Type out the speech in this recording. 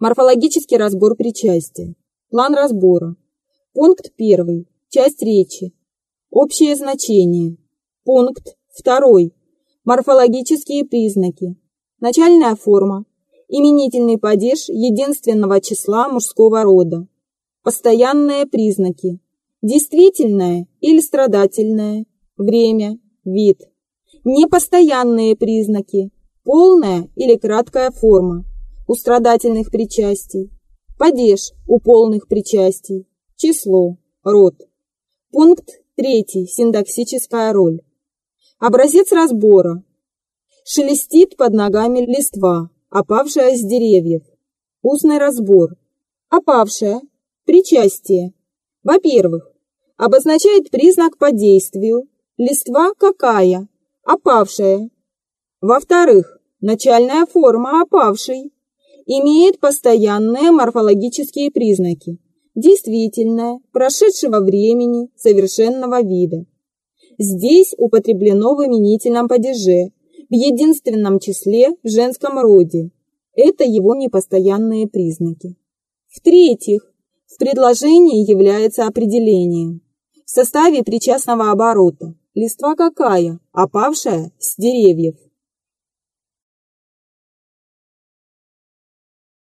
Морфологический разбор причастия. План разбора. Пункт 1. Часть речи. Общее значение. Пункт 2. Морфологические признаки. Начальная форма. Именительный падеж единственного числа мужского рода. Постоянные признаки. Действительное или страдательное. Время. Вид. Непостоянные признаки. Полная или краткая форма у страдательных причастий, падеж у полных причастий, число, род. Пункт 3. Синтаксическая роль. Образец разбора. Шелестит под ногами листва, опавшая с деревьев. Устный разбор. Опавшая. Причастие. Во-первых, обозначает признак по действию. Листва какая? Опавшая. Во-вторых, начальная форма опавшей имеет постоянные морфологические признаки действительное, прошедшего времени, совершенного вида. Здесь употреблено в именительном падеже, в единственном числе в женском роде. Это его непостоянные признаки. В-третьих, в предложении является определением. В составе причастного оборота листва какая, опавшая с деревьев.